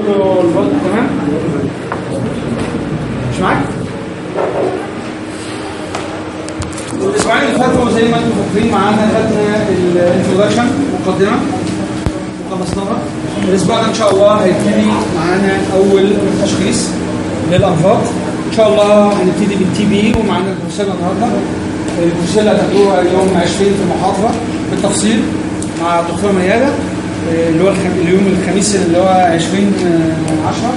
الوضع تمام؟ مش معاك؟ الأسبوعين اللي فاتوا زي ما أنتم فاكرين معانا خدنا ال introduction مقدمة وخلصناها الأسبوع ده إن شاء الله هيبتدي معانا أول تشخيص للامراض إن شاء الله هنبتدي بال TB ومعانا البروسيلا النهارده. البروسيلا هتاخدوها يوم 20 في المحاضرة. بالتفصيل مع الدكتور ميادة. اللي هو. اليوم الخميس اللي هو 20 10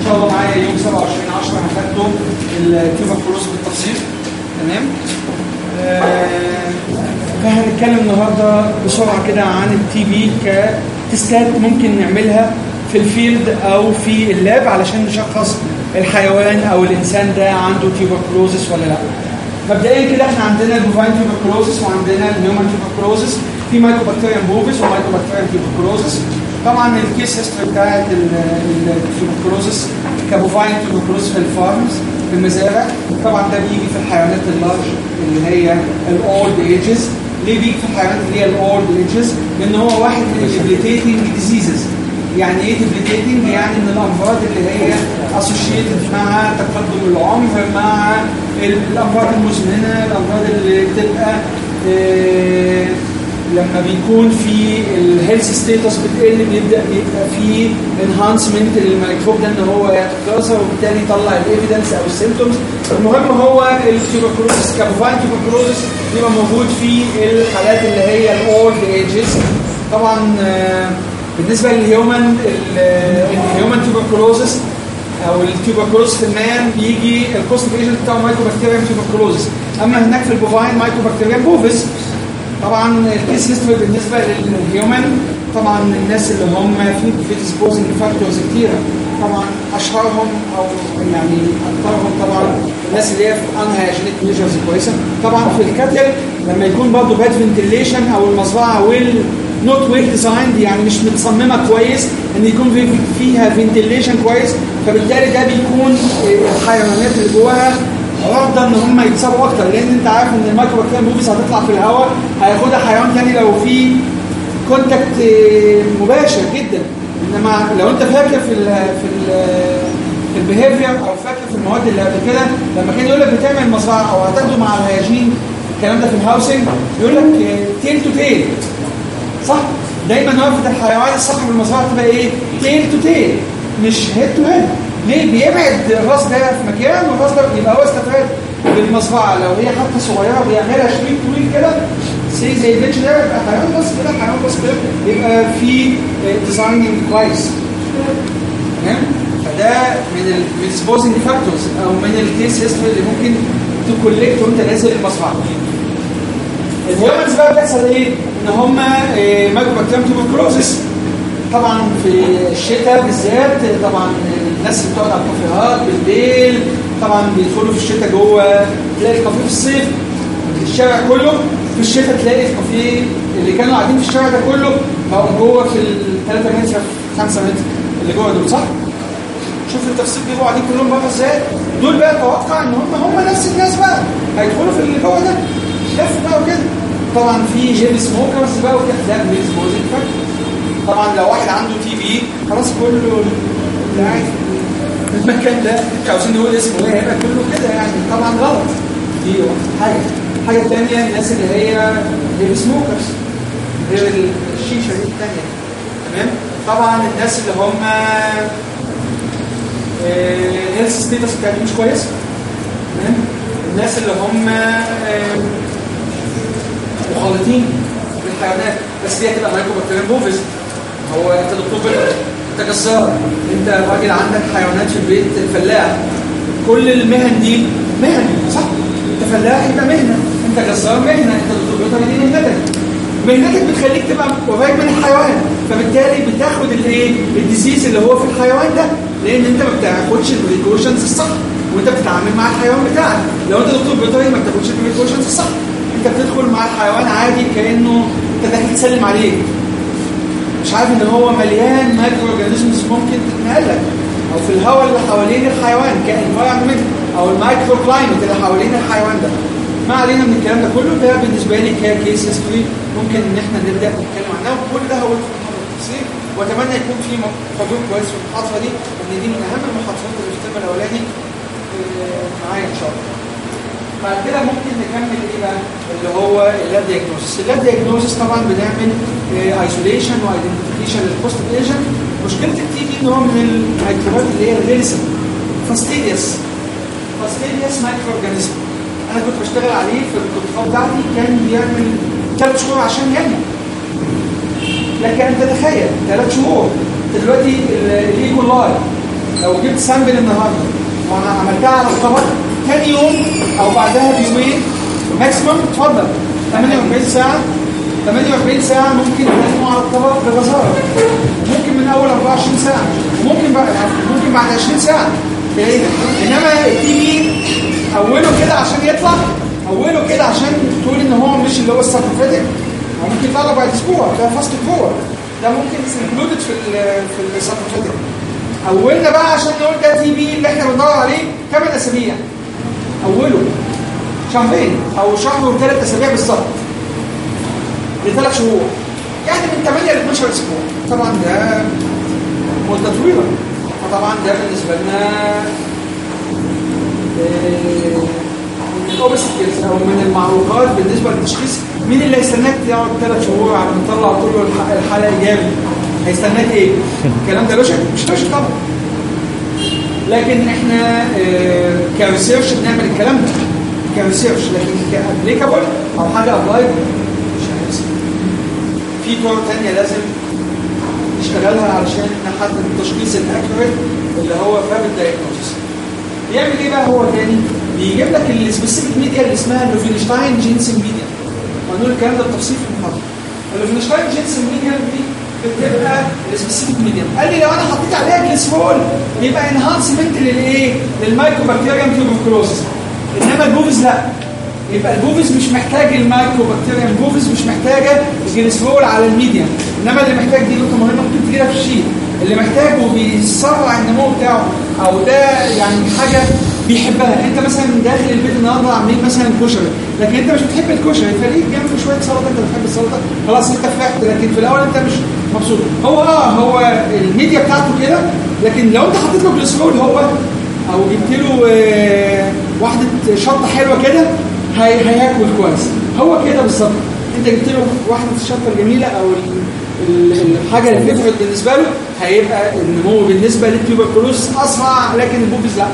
إن شاء الله معايا يوم 27 10 هاخدته ال tuberculosis بالتفصيل. تمام؟ آه فهنتكلم النهارده بسرعة كده عن ال TB ك tests ممكن نعملها في ال field أو في ال lab علشان نشخص الحيوان أو الإنسان ده عنده tuberculosis ولا لأ. مبدئيا كده إحنا عندنا ال bovine tuberculosis وعندنا الهيومن تيوبركلوزس في Mycobacterium bovis و Mycobacterium tuberculosis طبعا ال case history بتاعت ال tuberculosis ك bovine tuberculosis في ال farms في المزارع. طبعا ده بيجي في الحيوانات ال large اللي هي ال old ages ليه بيجي في الحيوانات اللي هي ال old ages؟ لأن هو واحد من ال debilitating diseases يعني إيه debilitating؟ يعني من الأمراض اللي هي associated مع تقدم العمر مع الأمراض المزمنة الأمراض اللي بتبقى إيه لما بيكون في ال health status بتقل بيبدأ يبقى في enhancement للميكروب ده إن هو يتكاثر وبالتالي يطلع ال evidence أو ال symptoms المهم هو ال tuberculosis ك bovine tuberculosis بيبقى موجود في الحالات اللي هي ال old ages طبعا بالنسبة لل human ال human tuberculosis أو ال tuberculosis في ال man بيجي ال causative agent بتاعه Mycobacterium tuberculosis أما هناك في ال bovine Mycobacterium bovis طبعا ال case history بالنسبة لل human طبعا الناس اللي هم في predisposing factors كتيرة. طبعا اشهرهم أو يعني اكثرهم طبعا الناس اللي هي في unhygienic measures كويسة. طبعا في ال cattle لما يكون برضه bad ventilation أو المزرعه well not well designed يعني مش متصممة كويس إن يكون في فيها ventilation كويس فبالتالي ده بيكون الحيوانات اللي جواها عرضه إن هم يتصابوا أكتر لأن أنت عارف إن ال Mycobacteria bovis هتطلع في الهواء هياخدها حيوان تاني لو في contact مباشر جدا إنما لو أنت فاكر في ال في ال في ال behavior أو فاكر في المواد اللي قبل كده لما كان يقول لك بتعمل مزرعه أو هتاخده مع ال hygiene الكلام ده في ال housing يقول لك tail to tail صح؟ دايما وقفه الحيوان الصح في المزرعه تبقى إيه؟ tail to tail مش head to head ليه بيبعد الراس ده في مكان والراس ده يبقى هو استفاد بالمزرعه لو هي حتى صغيرة بيعملها شريط طويل كده زي البنش ده يبقى حيوان بس كده حيوان بس كده يبقى في designing كويس تمام؟ فده من ال disposing factors أو من ال case history اللي ممكن ت collect وأنت نازل المزرعه ال humans بقى بيحصل إيه؟ إن هم Mycobacterium tuberculosis طبعا في الشتاء بالذات طبعا الناس اللي بتقعد على الكافيهات بالليل طبعا بيدخلوا في الشتاء جوه تلاقي الكافيه في الصيف الشارع كله في الشتاء تلاقي الكافيه اللي كانوا قاعدين في الشارع ده كله بقوا جوه في ال 3 متر 5 متر اللي جوه دول صح؟ شوف التفصيل بيبقوا قاعدين كلهم بره إزاي؟ دول بقى أتوقع إن هم هم نفس الناس بقى هيدخلوا في اللي جوه ده. لف بقى وكده؟ طبعا في heavy smokers بقى وكده ده predisposing factor طبعا لو واحد عنده TB خلاص كله اللي قاعد المكان ده مش عاوزين نقول اسمه إيه؟ هيبقى كله كده يعني. طبعا غلط. دي حاجة. الحاجة الثانية الناس اللي هي heavy smokers غير الشيشة دي الثانية تمام؟ طبعا الناس اللي هم ال health status بتاعتهم مش كويس. تمام؟ الناس اللي هم مخالطين بالحيوانات بس دي هتبقى Mycobacterium bovis هو أنت دكتور انت جزار انت راجل عندك حيوانات في البيت فلاح كل المهن دي مهن صح؟ انت فلاح يبقى مهنة. انت جزار مهنة انت دكتور دي مهنتك مهنتك بتخليك تبقى قريب من الحيوان. فبالتالي بتاخد الايه؟ ال disease اللي هو في الحيوان ده. لأن انت ما بتاخدش ال precautions الصح وانت بتتعامل مع الحيوان بتاعك. لو انت دكتور بيطري ما بتاخدش ال precautions الصح. انت بتدخل مع الحيوان عادي كأنه انت داخل تسلم عليه. مش عارف إن هو مليان microorganisms ممكن تتنقلك أو في الهواء اللي حوالين الحيوان ك environment أو ال microclimate اللي حوالين الحيوان ده. ما علينا من الكلام ده كله. ده بالنسبة لي ك case history ممكن إن إحنا نبدأ نتكلم عنها. وكل ده في التفصيل وأتمنى يكون في حضور كويس في المحاضرة دي. لأن دي من أهم المحاضرات اللي في ال term الأولاني آه، معايا إن شاء الله. بعد كده ممكن نكمل إيه بقى؟ اللي هو ال lab diagnosis ال lab diagnosis طبعا بنعمل isolation و identification لل causative agent مشكلة ال TB ان هو من الميكروبات اللي هي الغلسه fastidious. fastidious microorganism أنا كنت بشتغل عليه في الدكتوراه بتاعتي كان بيعمل ثلاث شهور عشان ينمو لكن أنت تخيل ثلاث شهور. دلوقتي ال E. coli لو جبت sample النهارده وأنا عملتها على الطبق ثاني يوم أو بعدها بيومين maximum اتفضل 48 ساعة. 48 ساعة ممكن على الطبق بغزاره ممكن من أول 24 ساعة. ممكن بعد ممكن بعد 20 ساعة. بعيدة. إنما ال TB أوله كده عشان يطلع أوله كده عشان تقول إن هو مش اللي هو ال saprophytic هو ممكن يطلع بعد أسبوع. ده fast grower ده ممكن included في ال في ال saprophytic أولنا بقى عشان نقول ده TB اللي إحنا بندور عليه ثمان أسابيع. أوله شهرين أو شهر وثلاث أسابيع بالظبط. لثلاث شهور. يعني من 8 ل 12 أسبوع. طبعا ده مدة طويلة. فطبعا ده بالنسبة لنا من ال obstacles أو من المعوقات بالنسبة للتشخيص مين اللي هيستناك تقعد ثلاث شهور على ما تطلع طول الحاله ايجابي هيستناك إيه؟ الكلام ده logic مش logic طبعا. لكن إحنا ك research بنعمل الكلام ده. ك research. لكن ك applicable أو حاجة applied مش هنحصل في طرق ثانية لازم نشتغلها علشان نحدد التشخيص ال accurate اللي هو فبال diagnosis بيعمل إيه بقى هو تاني؟ بيجيب لك ال specific media اللي اسمها Lowenstein-Jensen media وهنقول الكلام ده بالتفصيل في المحاضره ال Lowenstein-Jensen media دي بتبقى ال specific media قال لي لو أنا حطيت عليها جليسرول يبقى enhancement للايه لل Mycobacterium tuberculosis إنما ال bovis لا. يبقى ال bovis مش محتاج ال Mycobacterium ال bovis مش محتاجة الجليسرول على الميديا. إنما اللي محتاج دي نقطة مهمة ممكن تجيبها في ال sheet. اللي محتاجه بيسرع النمو بتاعه أو ده يعني حاجة بيحبها. انت مثلا داخل البيت النهارده عاملين مثلا كشري لكن انت مش بتحب الكشري فليك جنبه شوية سلطة انت بتحب السلطة خلاص انت فرحت لكن في الأول انت مش مبسوط. هو آه هو الميديا بتاعته كده لكن لو انت حطيت له جليسرول هو أو جبت له آه واحدة شطة حلوة كده هي هياكل كويس. هو كده بالظبط. انت جبت له واحدة الشطه الجميله أو الحاجة اللي بتفرق بالنسبة له هيبقى النمو بالنسبة لل tuberculosis أسرع لكن ال bovis لا.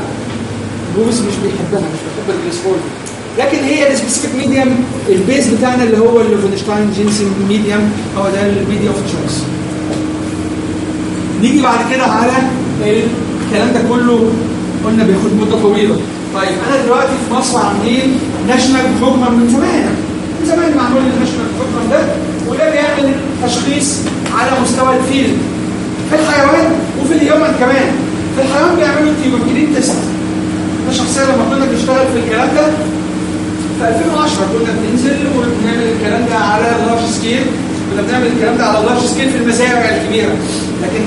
ال bovis مش بيحبها مش بيحب الجليسرول لكن هي ال specific medium ال base بتاعنا اللي هو ال Lowenstein-Jensen medium هو ده ال media of choice نيجي بعد كده على الكلام ده كله قلنا بياخد مدة طويلة. طيب أنا دلوقتي في مصر عاملين national program من زمان. من زمان معمول ال national program ده وده بيعمل تشخيص على مستوى ال field في الحيوان وفي ال human كمان. في الحيوان بيعملوا tuberculin test أنا شخصيا لما كنا بنشتغل في الكلام ده في 2010 كنا بننزل وبنعمل الكلام ده على ال large scale كنا بنعمل الكلام ده على ال large scale في المزارع الكبيرة. لكن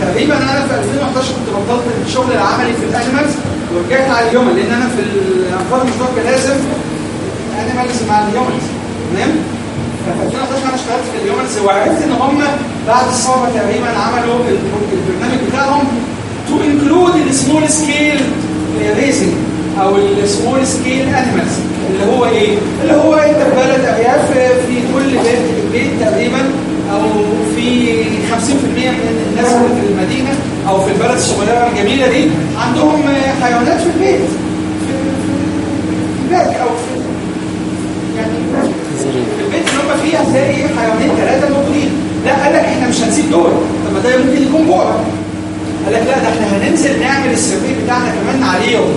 تقريبا أنا في 2011 كنت بطلت الشغل العملي في ال animals ورجعت على ال human لأن أنا في الأمراض المشتركه لازم ال animals مع ال humans تمام؟ ففي 2011 أنا اشتغلت في ال humans وعرفت إن هم بعد الثوره تقريبا عملوا البرنامج بتاعهم to include ال small scale raising أو ال small scale animals اللي هو إيه؟ اللي هو أنت في بلد أرياف في كل بيت بيت تقريبا أو في 50% من الناس اللي في المدينة أو في البلد الصغيرة الجميلة دي عندهم حيوانات في البيت في البيت أو في يعني في البيت اللي هم فيه هتلاقي حيوانين ثلاثة موجودين لا قال لك إحنا مش هنسيب دول طب ما ده ممكن يكون بؤره قال لك لا ده إحنا هننزل نعمل ال survey بتاعنا كمان عليهم.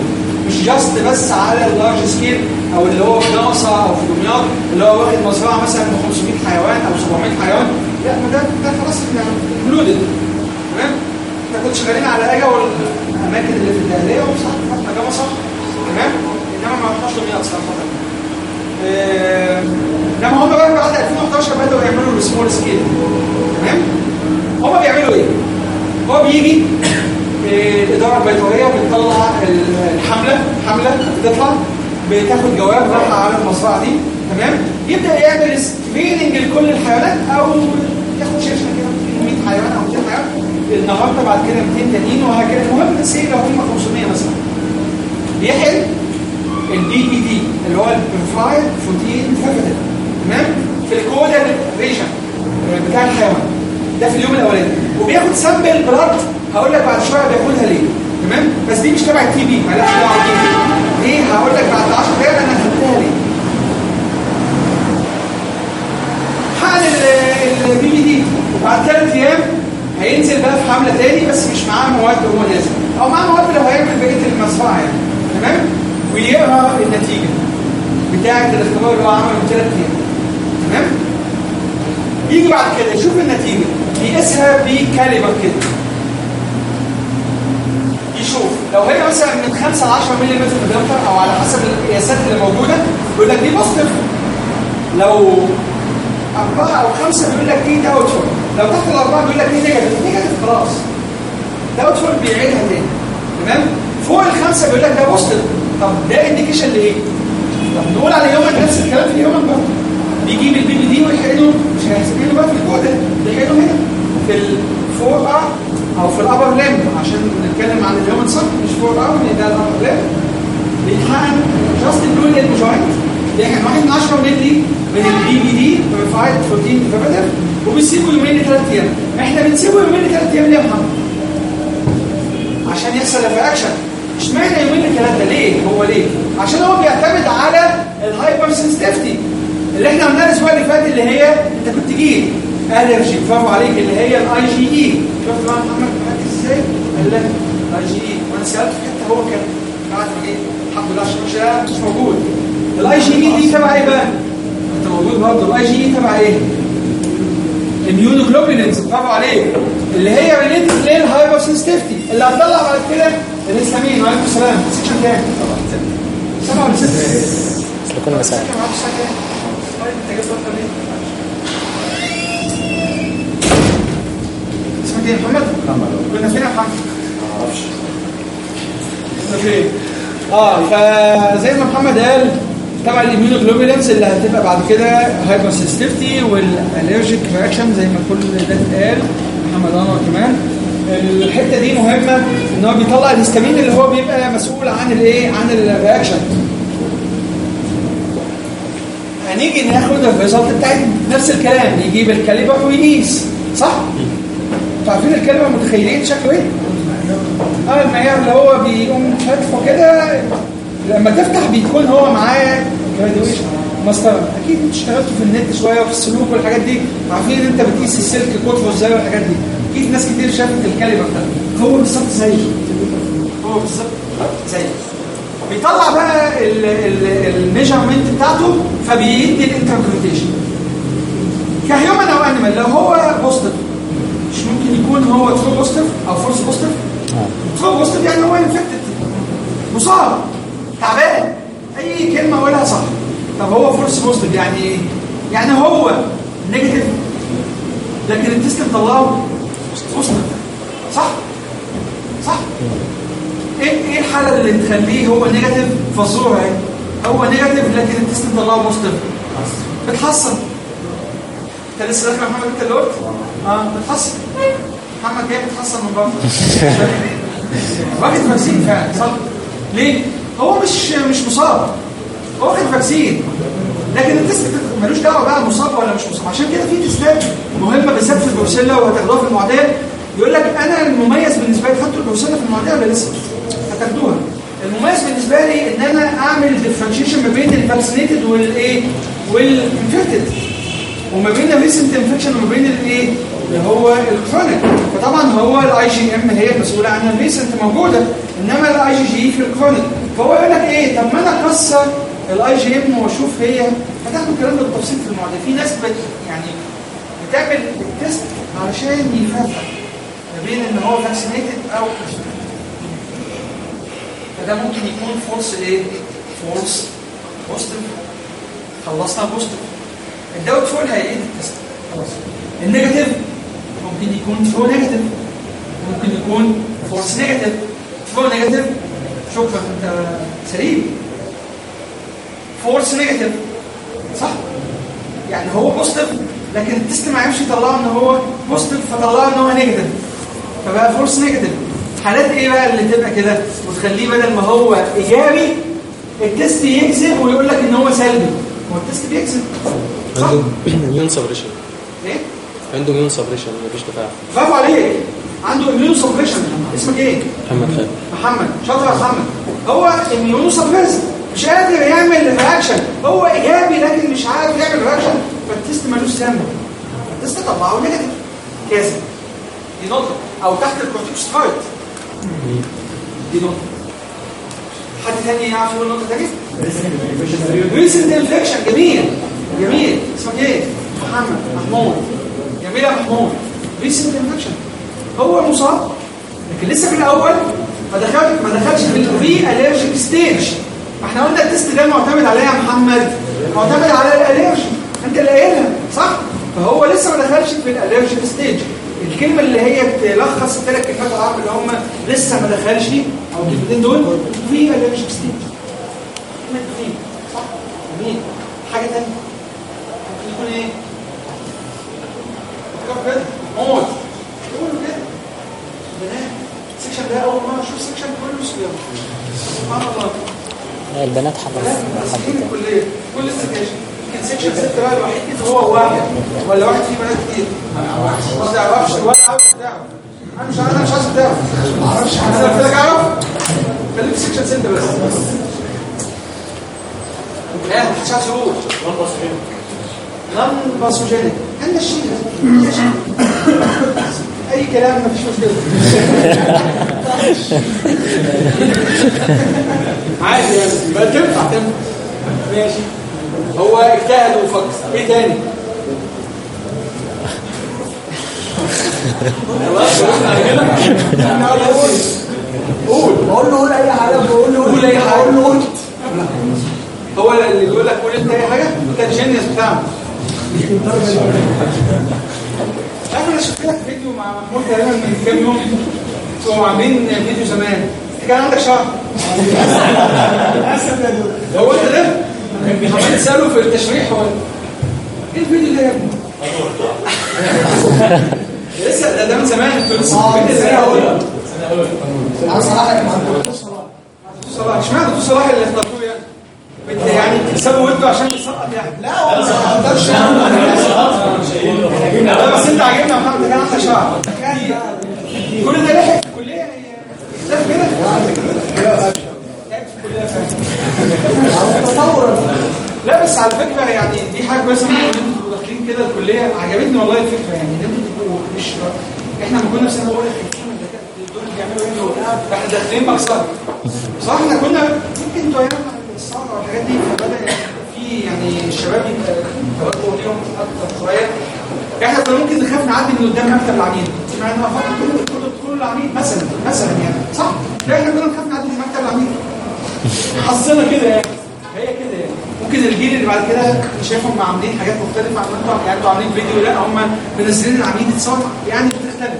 مش just بس على ال large scale أو اللي هو في جمصه أو في دمياط اللي هو واخد مزرعة مثلا ب 500 حيوان أو 700 حيوان. لا ما ده ده خلاص إحنا included تمام؟ إحنا كنا شغالين على اجا والأماكن اللي في الدقهلية وصح رحنا جمصه تمام؟ إنما ما رحناش دمياط صراحة. آه إنما هم بقى بعد 2011 بدأوا يعملوا ال small scale تمام؟ هم بيعملوا إيه؟ هو بيجي الإدارة البيطرية بتطلع الحملة حملة بتطلع بتاخد جواب رايحة على المزرعة دي تمام؟ يبدأ يعمل screening لكل الحيوانات أو ياخد حاجة كده 100 حيوان أو النهارده بعد كده 200 تانيين وهكذا. المهم إيه لو هم 500 مثلا. بيحقن ال PPD اللي هو ال purified protein تمام؟ في ال caudal region بتاع الحيوان. ده في اليوم الأولاني. وبياخد sample blood. هقول لك بعد شوية بياخدها ليه. تمام؟ بس دي مش تبع ال TB ملكش دعوه بيها ليه؟ هقول لك بعد 10 دقايق أنا خدتها ليه. حقن ال PPD. وبعد ثلاث أيام هينزل بقى في حملة تاني بس مش معاه مواد وهو نازل. أو معاه مواد لو هيعمل بقية المزرعه يعني. تمام؟ ويقرأ النتيجة بتاعة الاختبار اللي هو عمله من ثلاث أيام. تمام؟ يجي بعد كده يشوف النتيجة. يقيسها ب caliper كده. يشوف. لو هي مثلا من 5 ل 10 ملم متر أو على حسب القياسات اللي موجودة يقول لك دي positive لو أربعة أو خمسة بيقول لك دي doubtful لو تحت الأربعة بيقول لك دي negative negative خلاص. doubtful بيعيدها تاني. تمام؟ فوق الخمسة بيقول لك ده positive طب ده indication لإيه؟ طب نقول على human نفس الكلام في human برضه. بيجيب ال PPD ويحقنه مش هيحسبينه بقى في الجودة بيحقنه هنا في ال forearm أو في ال upper limb عشان نتكلم عن ال human صح مش forearm لأن ده ال upper limb بيتحقن just below elbow joint بيحقن واحد من 10 مللي من ال PPD purified protein derivative وبنسيبه يومين لثلاث أيام إحنا بنسيبه يومين لثلاث أيام ليه يا محمد؟ عشان يحصل reaction اشمعنى يومين لثلاثه ليه؟ هو ليه؟ عشان هو بيعتمد على ال hypersensitivity اللي إحنا قلناها الأسبوع اللي فات اللي هي أنت كنت جيت allergy برافو عليك اللي هي الاي جي اي شفت بقى محمد إزاي؟ قال لك الاي جي اي وأنا سالت في حتة هو كان بعد ما جيت الحمد لله عشان مش موجود. الاي جي اي دي تبع إيه بقى؟ أنت موجود برضه. الاي جي اي تبع إيه؟ immunoglobulins. برافو عليك. اللي هي related لل hypersensitivity اللي هتطلع بعد كده الهستامين وعليكم السلام. section كام؟ سبعة ولا ستة؟ كل مساء انت جبت أكتر ليه؟ اسمك إيه محمد؟ كنا فين يا محمد؟ ما كنا فين؟ آه فزي ما محمد قال طبعا ال immunoglobulins اللي هتبقى بعد كده hypersensitivity وال allergic reaction زي ما كل ده اتقال محمد انور كمان الحته دي مهمه ان هو بيطلع الهستامين اللي هو بيبقى مسؤول عن الايه عن ال reaction هنيجي ناخد ال result بتاعت نفس الكلام يجيب ال caliper ويقيس صح؟ أنتوا عارفين ال caliper متخيلين شكله إيه؟ آه المعيار اللي هو بيقوم فاتحه كده لما تفتح بيكون هو معاه graduation مسطره أكيد أنتوا اشتغلتوا في النت شوية وفي السلوك والحاجات دي عارفين إن أنت بتقيس السلك قطره إزاي والحاجات دي أكيد ناس كتير شافت ال caliper ده هو بالظبط زيه هو بالظبط زيه بيطلع بقى ال measurement بتاعته فبيدي ال interpretation ك human أو animal لو هو positive مش ممكن يكون هو true positive أو false positive true positive يعني هو infected مصاب. تعبان. أي كلمة أقولها صح. طب هو false positive يعني إيه؟ يعني هو negative لكن ال test مطلعه positive؟ صح؟ إيه إيه الحالة اللي تخليه هو negative فالصوره اهي هو negative لكن ال test مطلعه positive بتحصن أنت لسه داخل يا محمد أنت اللي قلت؟ آه بتحصن محمد جاي بتحصن من بره. واخد vaccine فعلا صح؟ ليه؟ هو مش مش مصاب. هو واخد vaccine لكن ال test ملوش دعوة بقى مصاب ولا مش مصاب. عشان كده في تستات مهمة بالذات في البروسيلا وهتاخدوها في المعدي يقول لك أنا المميز بالنسبة لي خدتوا البروسيلا في المعدي ولا لسه؟ هتاخدوها المميز بالنسبة لي إن أنا أعمل differentiation ما بين ال vaccinated والإيه وال infected وما بين ال recent infection وما بين الإيه اللي هو ال chronic فطبعا هو ال IgM هي المسؤولة عن ال recent موجودة إنما الاي جي جي في ال chronic فهو يقول لك إيه طب ما أنا أكسر ال IgM وأشوف هي. هتاخدوا الكلام ده بالتفصيل في المعدي في ناس بت يعني بتعمل ال test علشان يفرق ما بين إن هو vaccinated أو فده ممكن يكون false إيه؟ false positive خلصنا positive ال doubtful هيعيد ال test خلاص. ال negative ممكن يكون true negative. ممكن يكون false negative. true negative. شكرا. أنت سليم. false negative. صح؟ يعني هو positive لكن ال test ما عرفش يطلعه إن هو positive فطلعه إن هو negative فبقى false negative. حالات إيه بقى اللي تبقى كده؟ وتخليه بدل ما هو إيجابي ال test يكذب ويقول لك إن هو سلبي. هو ال test بيكذب؟ عنده immunosuppression إيه؟ عنده immunosuppression مفيش دفاع. برافو عليك. عنده immunosuppression اسمك إيه؟ محمد خالد. محمد. شاطر يا محمد. هو immunosuppression مش قادر يعمل reaction هو إيجابي لكن مش عارف يعمل reaction فال test ملوش ذنب. ال test طلعه negative. كاذب. دي نقطه أو تحت الكورتيكوسترايد دي نقطه حد تاني يعرف يقول نقطة تانية؟ recent infection جميل. جميل. اسمك إيه؟ محمد. محمود. جميل يا محمود. recent infection هو مصاب لكن لسه في الأول. ما دخلش ما دخلش في ال pre allergic stage ما إحنا قلنا ال test ده معتمد على إيه يا محمد؟ معتمد على ال allergy انت اللي قايلها صح؟ فهو لسه ما دخلش في ال allergic stage الكلمة اللي هي تلخص الثلاث كلمات العربي اللي هم لسه ما دخلش أو الكلمتين دول في ال allergic stage كلمه صح. جميل حاجة ثانية ممكن يكون إيه؟ فكر كده. موت. قولوا كده. بنات ال section ده أول مرة أشوف section كله صيام سبحان الله. البنات بنات حضرتك كل السكاشن. يمكن section ست بقى الوحيد كده هو واحد. ولا واحد فيه بنات كتير. ما تعرفش ولا عاوز تعرف أنا مش أنا مش عايز تعرف ما أعرفش أنا قلت لك أعرف. خليك في section ست بس. لا مش عايز يقول non pathogenic عندنا الشيء أي كلام مفيش مشكلة. عادي يعني بقى تنفع تنفع. ماشي. هو اجتهد وفكر. إيه تاني؟ قول. قول. بقول له قول أي حاجة بقول. له قول أي حاجة. بقول له قول. هو اللي بيقول لك قول أنت أي حاجة؟ أنت الجينيوس بتاعه عارف أنا شفت لك فيديو مع محمود تقريبا من كام يوم. كانوا عاملين فيديو زمان. كان عندك شعر. هو أنت ده؟ عمال تساله في التشريح هو إيه الفيديو ده يا ابني؟ لسه ده, من زمان أنتوا لسه الفيديو ده اول أنا صراحة يا محمد صلاح. اشمعنى دكتور صلاح اللي اخترتوه يعني؟ يعني تكسبوا أنتوا عشان تسقط يعني. لا هو ما أقدرش لا بس انت عاجبنا يا محمد كان عندك شعر كل ده لحق في الكليه ده كده تطور لا بس على فكرة يعني دي حاجة إن أنتوا داخلين كده الكلية عجبتني والله الفكرة يعني إن أنتوا تبقوا مش إحنا لما كنا في سنه اولى بيعملوا إيه؟ إحنا داخلين مقصد صح إحنا كنا يمكن أنتوا أيام الثوره والحاجات دي فبدأ يبقى في يعني الشباب يبقى ليهم أكتر شوية. إحنا كنا ممكن نخاف نعدي من قدام مكتب العميد مع ان فقط كل كل العميد مثلا مثلا يعني. صح؟ إحنا كنا نخاف نعدي من مكتب العميد يعني هي كده يعني. ممكن الجيل اللي بعد كده شايفهم عاملين حاجات مختلفة عن أنتوا يعني أنتوا عاملين فيديو لا هم منزلين العميد يتصور يعني بتختلف.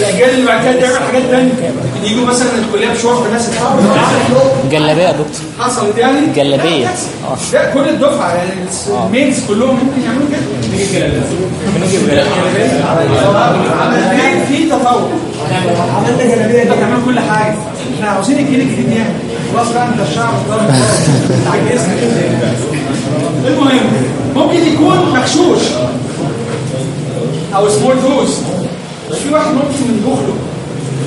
الأجيال اللي بعد كده تعمل حاجات ثانية ممكن يجوا مثلا الكلية الناس تتصور جلابية يا دكتور. حصلت يعني؟ جلابية. لا، بس. لا كل الدفعة يعني ال men's كلهم ممكن يعملوا كده. في تطور عملنا جلابيه كل حاجة إحنا عاوزين الجيل الجديد يعني خلاص بقى انت الشعب عجزنا المهم ممكن يكون مغشوش أو small dose في واحد ممكن من دخله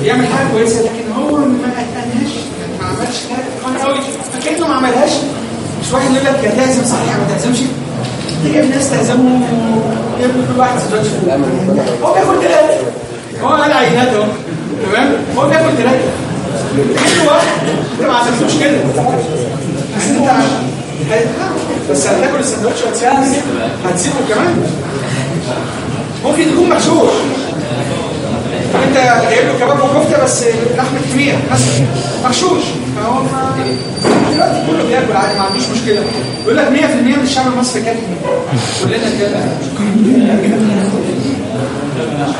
يعمل حاجة كويسة لكن هو ما أتقنهاش ما عملش حاجة. قوي فكانه ما عملهاش. مش واحد يقول لك يا تعزم صحيح ما تعزمش انت جايب ناس تعزمهم ياكل كل واحد سندوتش هو بياكل ثلاثة هو قال عينات اهو تمام؟ هو بياكل ثلاثة تجيب واحد انت ما عزمتوش كده. بس انت بس هتاكل السندوتش وهتسيبه. هتسيبه كمان. ممكن يكون مغشوش انت جايب له كباب وكفتة بس لحمه كمية مثلا مغشوش فهو دلوقتي كله بياكل عادي ما عندوش مشكلة. يقول لك 100% من الشعب المصري كان كلنا كده.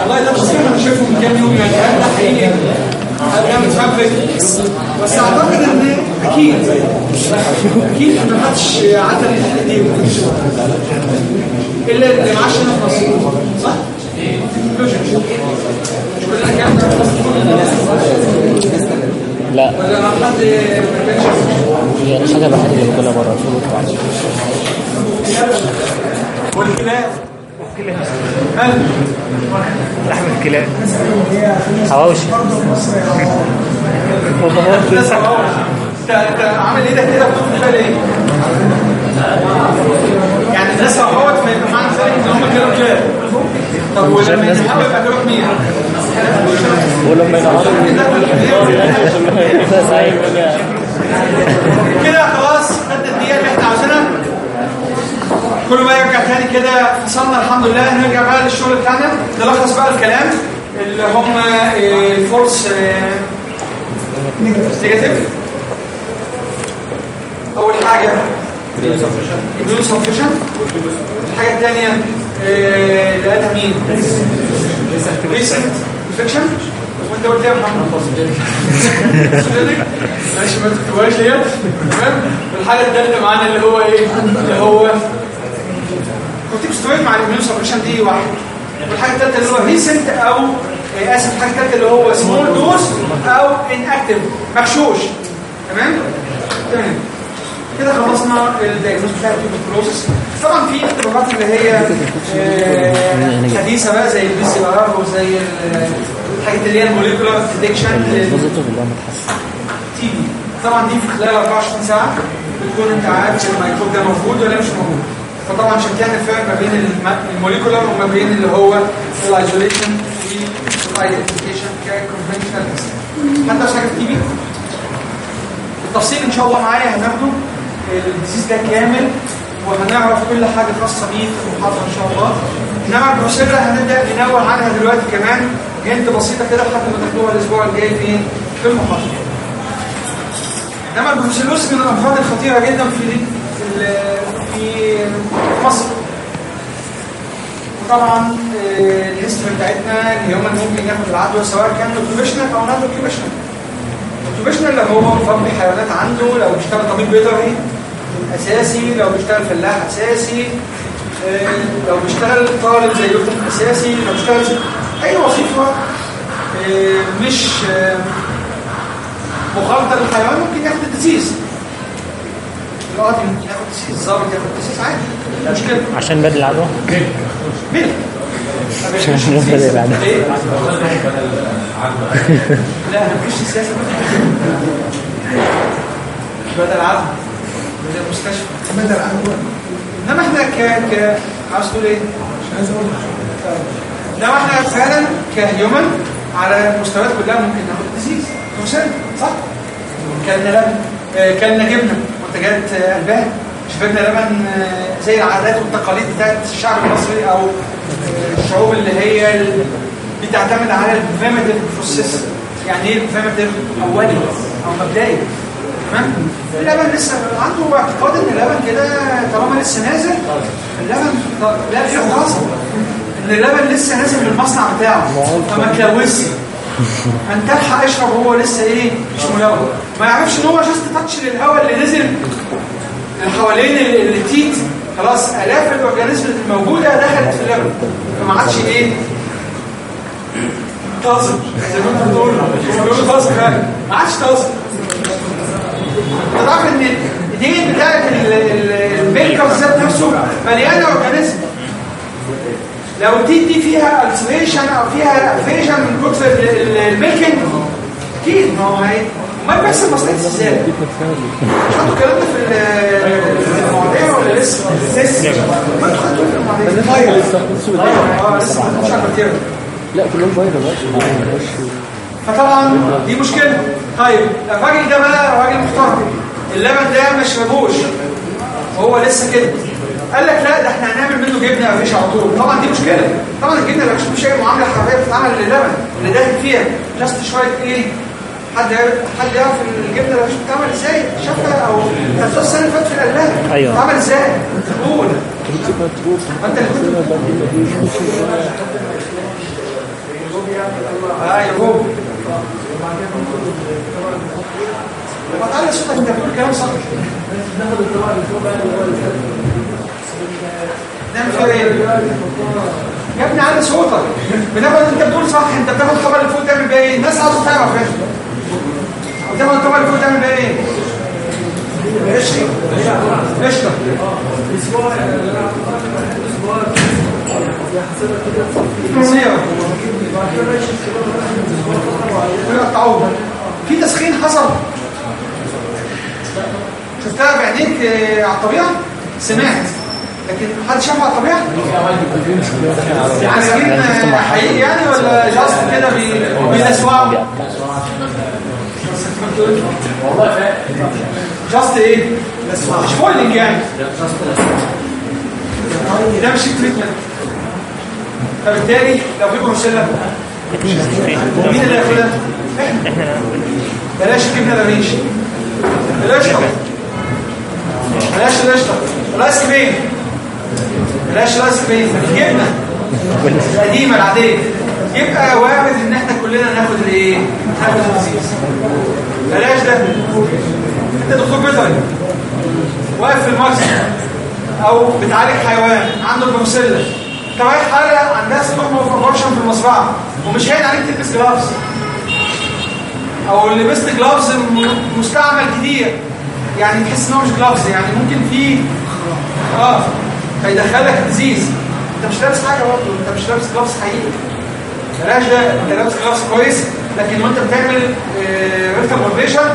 والله ده تصريح أنا شايفه من كام يوم يعني. هل ده حقيقي؟ هل ده متفبرك بس أعتقد إن أكيد. أكيد ما حدش عدى الحتة دي. إلا اللي معاش هنا في مصر. صح؟ كلنا كام لا هي الحاجة الوحيدة اللي باكلها بره والكلاب لحم الكلاب حواوشي انت عامل إيه ده كده بتقول ليه؟ يعني الناس هوت فيبقى معنى ذلك إن هم كانوا كلاب طب ولما يبقى كانوا مين؟ ولما كده خلاص خدنا الدقيقة اللي إحنا عاوزينها. كل ما يرجع تاني كده فصلنا الحمد لله. نرجع بقى للشغل بتاعنا. نلخص بقى الكلام اللي هم ال false negative. أول حاجة الحاجة الثانية اللي قالها مين؟ معلش ما تكتبوهاش ديت. تمام؟ والحاجة الثالثه معانا اللي هو إيه؟ اللي هو كورتيكوسترويد مع ال immune suppression دي واحد. والحاجة الثالثه اللي هو recent أو آه، آسف الحاجة الثالثه اللي هو small dose أو inactive مغشوش. تمام؟ تمام. كده خلصنا ال diagnosis بتاع ال tuberculosis طبعا في اختبارات اللي هي آه، حديثة بقى زي ال PCR وزي الحاجات اللي هي ال molecular detection متحسن TB طبعا دي في خلال 24 ساعة بتكون أنت عارف الميكروب ده موجود ولا مش موجود. فطبعا عشان كده نفرق ما بين ال m- ال molecular وما بين اللي هو ال isolation وال identification ك conventional حتى عشان في TB التفصيل إن شاء الله معايا هناخده. ال disease ده كامل وهنعرف كل حاجة خاصة بيه في المحاضرة إن شاء الله. انما البروسيجر هنبدأ ننوه عنها دلوقتي كمان. hint بسيطة كده لحد ما تاخدوها الأسبوع الجاي في في المحاضره إنما ال brucellosis من الامراض الخطيره جدا في في في مصر. وطبعا آه، ال history بتاعتنا اللي هم ممكن ياخد العدوى سواء كان occupational أو non occupational occupational لو هو مربي حيوانات عنده لو بيشتغل طبيب بيطري اساسي لو بيشتغل فلاح أساسي. آه، لو بيشتغل طالب زي دكتور أساسي. لو بيشتغل اي وظيفة. آه، مش مخالطه للحيوان ممكن ياخد ال disease. القاضي ممكن ياخد disease الظابط ياخد disease عادي. عشان بدل العدوى مين؟ عشان بدل العدوى إيه؟ لا مفيش سياسة. بدل عدل بدل مستشفى بدل عدوى إنما إحنا ك ك عاوز تقول إيه؟ مش عايز أقول. انما إحنا فعلا ك human على المستويات كلها ممكن ناخد disease مسلم صح؟ كلنا لبن آه، كلنا جبنة منتجات آه، ألبان. شربنا لبن آه، زي العادات والتقاليد بتاعت الشعب المصري أو الشعوب اللي هي بتعتمد على ال primitive process يعني إيه ال primitive أولي أو مبدئي. تمام؟ اللبن لسه عنده اعتقاد إن اللبن كده طالما لسه نازل اللبن لا في خلاص ان اللبن لسه نازل من المصنع بتاعه فما تلوثش انت الحق اشرب وهو لسه إيه؟ مش ملوث. ما يعرفش إن هو just touch للهواء اللي نزل حوالين ال- ال teat خلاص آلاف ال organism الموجوده دخلت في اللبن. فما عادش إيه؟ طازج زي ما أنتوا بتقولوا. بيقولوا طازج فعلا. ما عادش طازج تعرف إن الإيدين بتاعت ال- ال- ال milker ذات نفسه مليانة organism. لو ال teat دي فيها ulceration أو فيها fissure من كتر ال- ال- ال milking أكيد ما هو هي ما بيحصل مصلحه إزاي أنتوا الكلام ده في ال- في المواضيع ولا لسه؟ لسه ما أنتوا خدتوه في المواضيع آه لسه ما خدتوش على البكتيريا لا كلهم فيروس فطبعا دي مشكلة. طيب الراجل ده بقى راجل محترم. اللبن ده ما شربوش. وهو لسه كده. قال لك لا ده إحنا هنعمل منه جبنة مفيش على طول. طبعا دي مشكلة. طبعا الجبنة اللي مش اي معاملة حراريه بتتعمل للبن اللي داخل فيها. جاست شوية إيه حد حد يعرف الجبنة اللي مش بتتعمل إزاي؟ شافها أو كانت السنة اللي فاتت في القلايه أيوة. بتتعمل إزاي؟ قول ما انت اللي كنت أيوه ما تعالى صوتك انت بتقول كلام صح. نعمل فيها إيه يا ابني عندي صوتك. بناخد أنت بتقول صح أنت بتاخد الطبقه اللي فوق تعمل بيها إيه الناس عاوزه تعرف إيه بتاخد الطبقه اللي فوق تعمل بيها إيه في تسخين حصل. شفتها بعينيك آه، على الطبيعة؟ سمعت. لكن حد شافها تسخين آه، حقيقي يعني ولا just كده بي- بيلسوعوا just إيه؟ مش boiling يعني. ده مش treatment فبالتالي لو في بروسيلا مين اللي هياخدها؟ إحنا بلاش الجبنه القريش بلاش طبعا بلاش القشطه الايس كريم بلاش الايس كريم الجبنه القديمه العادية. يبقى وارد إن إحنا كلنا ناخد الإيه؟ ناخد ال disease بلاش ده. أنت دكتور بيطري. واقف في المرسى أو بتعالج حيوان. عنده بروسيلا أنت رايح حالة عندها dystocia operation في المزرعه ومش هين عليك تلبس gloves أو لبست gloves مستعمل كتير. يعني تحس إن هو مش gloves يعني ممكن فيه آه. فيدخلك disease أنت مش لابس حاجة برضه أنت مش لابس gloves حقيقي. بلاش ده أنت لابس gloves كويس لكن وأنت بتعمل rectal operation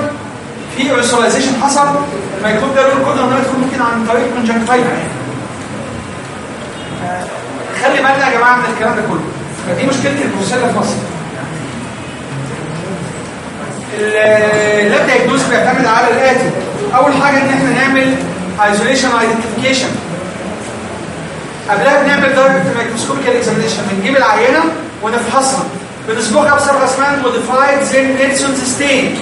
في aerosolization حصل الميكروب ده له القدره انه يدخل ممكن عن طريق conjunctiva خلي بالنا يا جماعة من الكلام ده كله. فدي مشكلة البروسيلا في مصر. ال lab diagnosis بيعتمد على الآتي. أول حاجة إن إحنا نعمل isolation identification قبلها بنعمل direct microscopical examination بنجيب العينة ونفحصها بنصبغها بصبغه اسمها ال modified Ziehl-Neelsen stain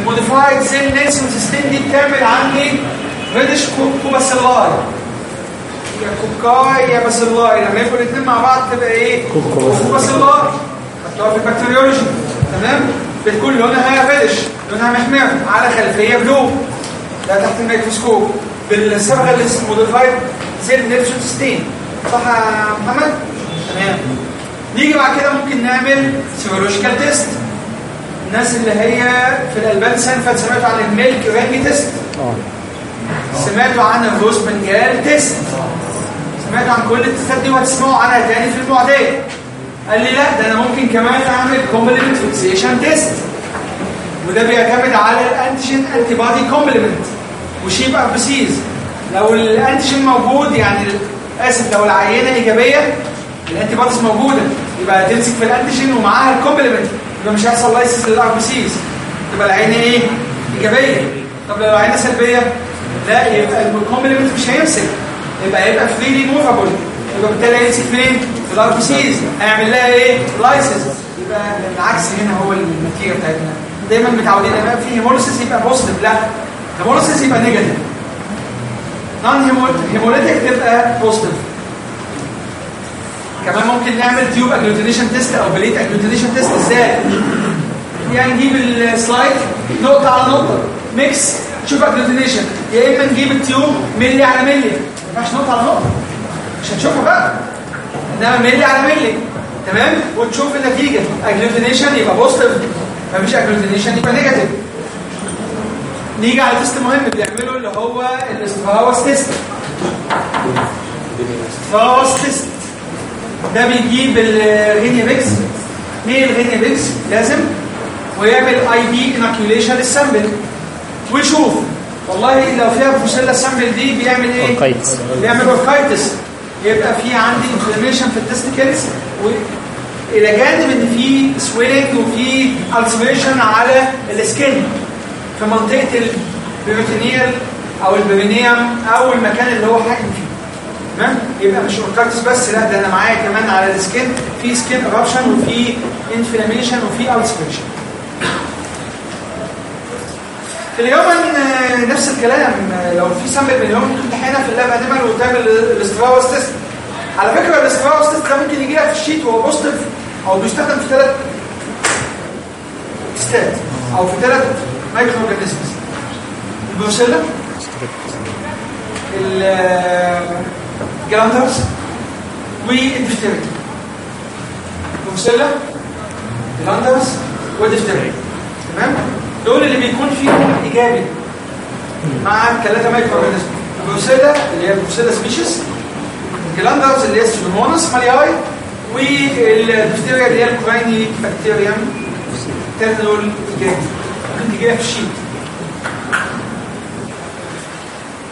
ال modified Ziehl-Neelsen stain دي بتعمل عندي reddish coccobacilli. يا cocci يا bacilli. لما يبقوا الاثنين مع بعض تبقى إيه؟ coccobacilli هتلاقوها في ال bacteriology تمام؟ بتكون لونها reddish لونها محمر على خلفية blue ده تحت الميكروسكوب. بالصبغه اللي اسمها modified Ziehl-Neelsen stain. صح يا محمد؟ تمام. نيجي بعد كده ممكن نعمل serological test. الناس اللي هي في الألبان سانفل سمعتوا عن ال milk ring test؟ سمعتوا عن ال Rose Bengal test؟ سمعتوا عن كل التستات دي وهتسمعوا عنها تاني في المعديه قال لي لا ده أنا ممكن كمان أعمل complement fixation test وده بيعتمد على ال antigen antibody complement و sheep RBCs لو ال antigen موجود يعني اسف لو العينة إيجابية ال antibodies موجودة. يبقى تمسك في ال antigen ومعاها ال complement يبقى مش هيحصل lysis لل RBCs تبقى العينة إيه؟ إيجابية. طب لو العينة سلبية؟ لا يبقى ال complement مش هيمسك. يبقى هيبقى freely movable يبقى بالتالي هيمسك فين في ال RBCs هيعمل لها إيه؟ lysis. يبقى العكس هنا هو النتيجه بتاعتنا. دايما متعودين يبقى في hemolysis يبقى positive لا. hemolysis يبقى negative. non hemolytic تبقى positive كمان ممكن نعمل tube agglutination test أو plate agglutination test إزاي؟ يعني نجيب ال slide نقطة على نقطة. mix tube agglutination يا إما نجيب ال tube ملي على ملي. ما ينفعش نقطة على نقطة. مش هنشوفها بقى. إنما ملي على ملي. تمام؟ وتشوف النتيجة. agglutination يبقى positive مفيش agglutination يبقى negative نيجي على test مهم بيعمله اللي هو ال Straus test Straus test ده بيجيب ال guinea pigs male ال guinea pigs لازم. ويعمل IP inoculation لل sample ويشوف. والله لو فيها بروسيلا ال sample دي بيعمل إيه؟ orchitis. بيعمل orchitis يبقى في عندي inflammation في ال testicles إلى جانب إن في swelling وفي ulceration على ال skin في منطقه ال peritoneal أو ال perineum أو المكان اللي هو حاكم فيه. تمام؟ يبقى مش orchitis بس لا ده أنا معايا كمان على ال skin في skin eruption وفي inflammation وفي في اليوم نفس الكلام. لو في sample من اليوم تمتحنها في ال lab animal وتعمل ال Straus test على فكرة ال Straus test ده ممكن يجي لك في ال sheet وهو positive أو بيستخدم في ثلاث تيستات أو في ثلاث microorganisms البروسيلا ال glanders والدفتريا بروسيلا glanders ودفتريا تمام؟ دول اللي بيكون فيهم إيجابي. مع الثلاثه microorganism البروسيلا اللي هي ال Brucella species ال glanders اللي هي ال Pseudomonas mallei والدفتريا اللي هي bacterium الثلاثه دول إيجابي. تجيها في ال sheet.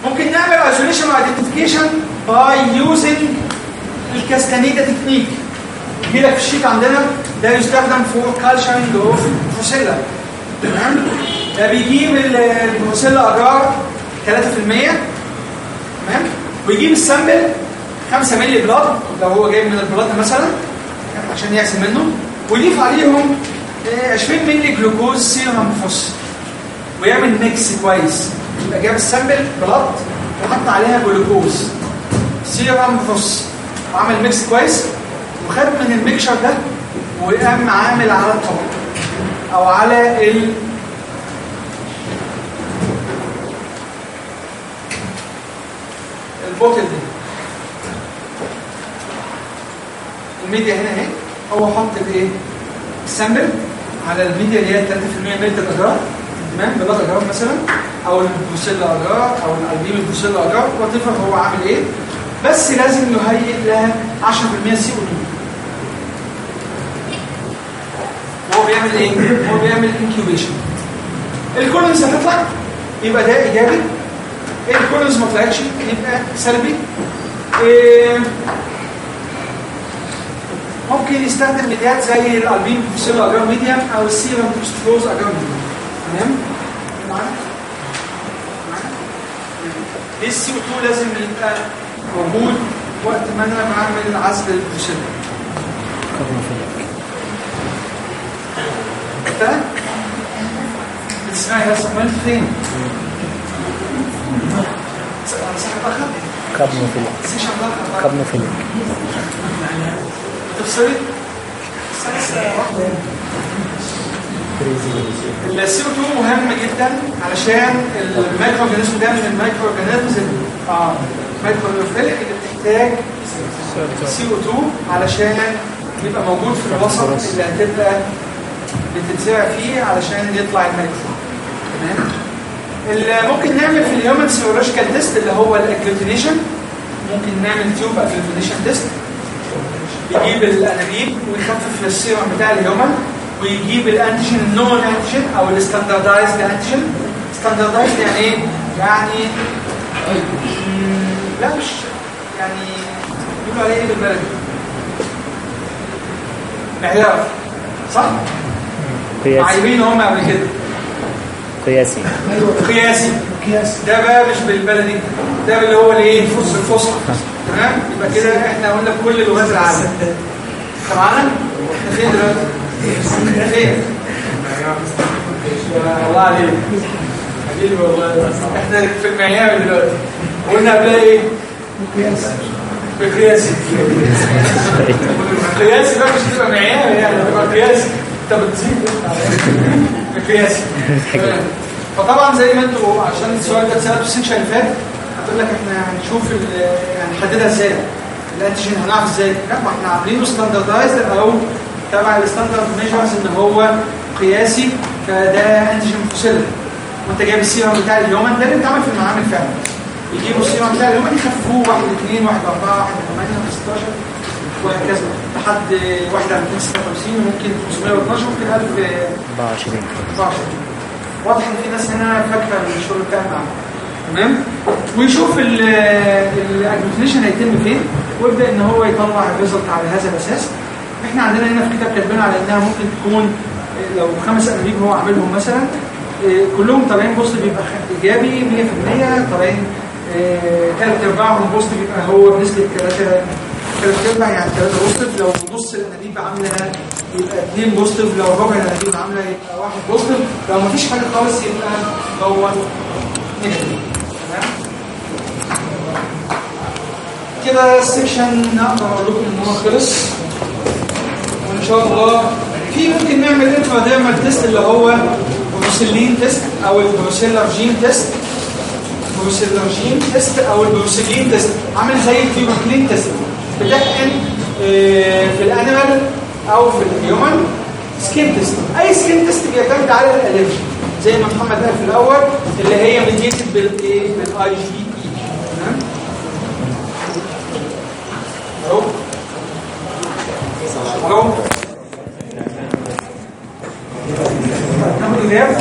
ممكن نعمل isolation و identification by using ال Castaneda technique. يجي لك في ال sheet عندنا. ده يستخدم for culturing of Brucella تمام؟ ده بيجيب ال- ال Brucella agar 3% تمام؟ ويجيب ال sample 5 مللي blood لو هو جايب من ال blood مثلا عشان يحسب منه. ويضيف عليهم 20 مللي glucose serum broth ويعمل mix كويس. يبقى جاب ال sample blood وحط عليها glucose. serum broth وعمل mix كويس. وخد من ال mixture ده وقام عامل على الطبق أو على ال البوتل دي الميديا هنا اهي. هو حط الايه السامبل. على الميديا اللي هي 3% ملت الاجرار تمام؟ بلاد اجرار مثلا أو البروسيلا اجرار أو الالبيم البروسيلا اجرار وات هو عامل إيه. بس لازم يهيئ لها 10% سي أو 2 هو بيعمل إيه؟ هو بيعمل انكيوبيشن ال colonies هتطلع يبقى ده إيجابي. ال colonies ما طلعتش يبقى سلبي. إيه؟ ممكن يستخدم ميديات زي ال Albimi Brucella agar medium أو ال serum dextrose agar medium تمام؟ معانا معانا ليه ال CO2 لازم يبقى موجود وقت ما أنا بعمل عزل البروسيلا انت بتسمعي بس امال فين؟ صاحب اخر اخر capnophilic. تفصلي ال CO2 مهم جدا علشان ال microorganism ده من ال microorganisms آه مايكرو اللي بتحتاج CO2 علشان يبقى موجود في الوسط اللي هتبقى بتتزرع فيه علشان يطلع المايكرو تمام؟ اللي ممكن نعمل في ال human serological test اللي هو ال agglutination ممكن نعمل tube agglutination test. يجيب الانابيب ويخفف السيرم بتاع ال human ويجيب ال antigen ال known antigen أو ال standardized antigen standardized يعني إيه؟ يعني لا مش يعني بيقولوا عليه إيه بالبلدي؟ معيار صح؟ قياسي. عايبين هم قبل كده. قياسي. قياسي. قياس ده بقى مش بالبلدي ده اللي هو الإيه؟ الفصل الفصل تمام؟ يبقى كده إحنا قلنا كل لغات العالم. معانا إحنا فين دلوقتي؟ فين؟ الله عليك. حبيبي والله. إحنا في المعيار دلوقتي. قلنا قبلها إيه؟ قياس بقياسي قياسي بقى مش تبقى معيار يعني تبقى قياسي انت بتزيد. بقياسي تمام. فطبعا زي ما أنتوا عشان السؤال ده اتسأل في ال section اللي فات هتقول لك إحنا هنشوف ال- هنحددها إزاي؟ ال antigen هنعرف إزاي؟ لا ما إحنا عاملينه standardized أو تبع ال standard measures إن هو قياسي فده antigen فوسيل وأنت جايب السيرم بتاع ال human ده اللي بيتعمل في المعامل فعلا. يجيبوا السيرم بتاع ال human يخففوه 1 2 1 4 1 8 16 وهكذا. لحد 1 256 وممكن 512 ممكن 1000 24 12 واضح إن في ناس هنا فاكرة الشغل بتاعنا معاهم تمام؟ ويشوف ال agglutination هيتم فين ويبدأ إن هو يطلع ال result على هذا الأساس. إحنا عندنا هنا في كتاب كاتبين على إنها ممكن تكون آه، لو خمس انابيب هو عاملهم مثلا آه، كلهم طالعين positive بيبقى إيجابي 100% طالعين ثلاث أرباعهم positive بيبقى هو بنسبة 3 ثلاث أرباع يعني 3 positive لو نص الانابيب عاملة يبقى 2 positive لو ربع الانابيب عاملة يبقى واحد positive لو مفيش حاجة خالص يبقى هو negative كده ال section نقدر أقول لكم إن هو خلص. وإن شاء الله في ممكن نعمل intradermal test اللي هو brucellin test أو ال brucellergen test brucellergen test أو ال brucellin test عامل زي ال tuberculin test بتحقن آه، في ال animal أو في ال human skin test أي skin test بيعتمد على ال allergy زي ما محمد قال في الأول اللي هي mediated بالايه بالاي جي اي تمام؟ ألو ألو ناخد الغياب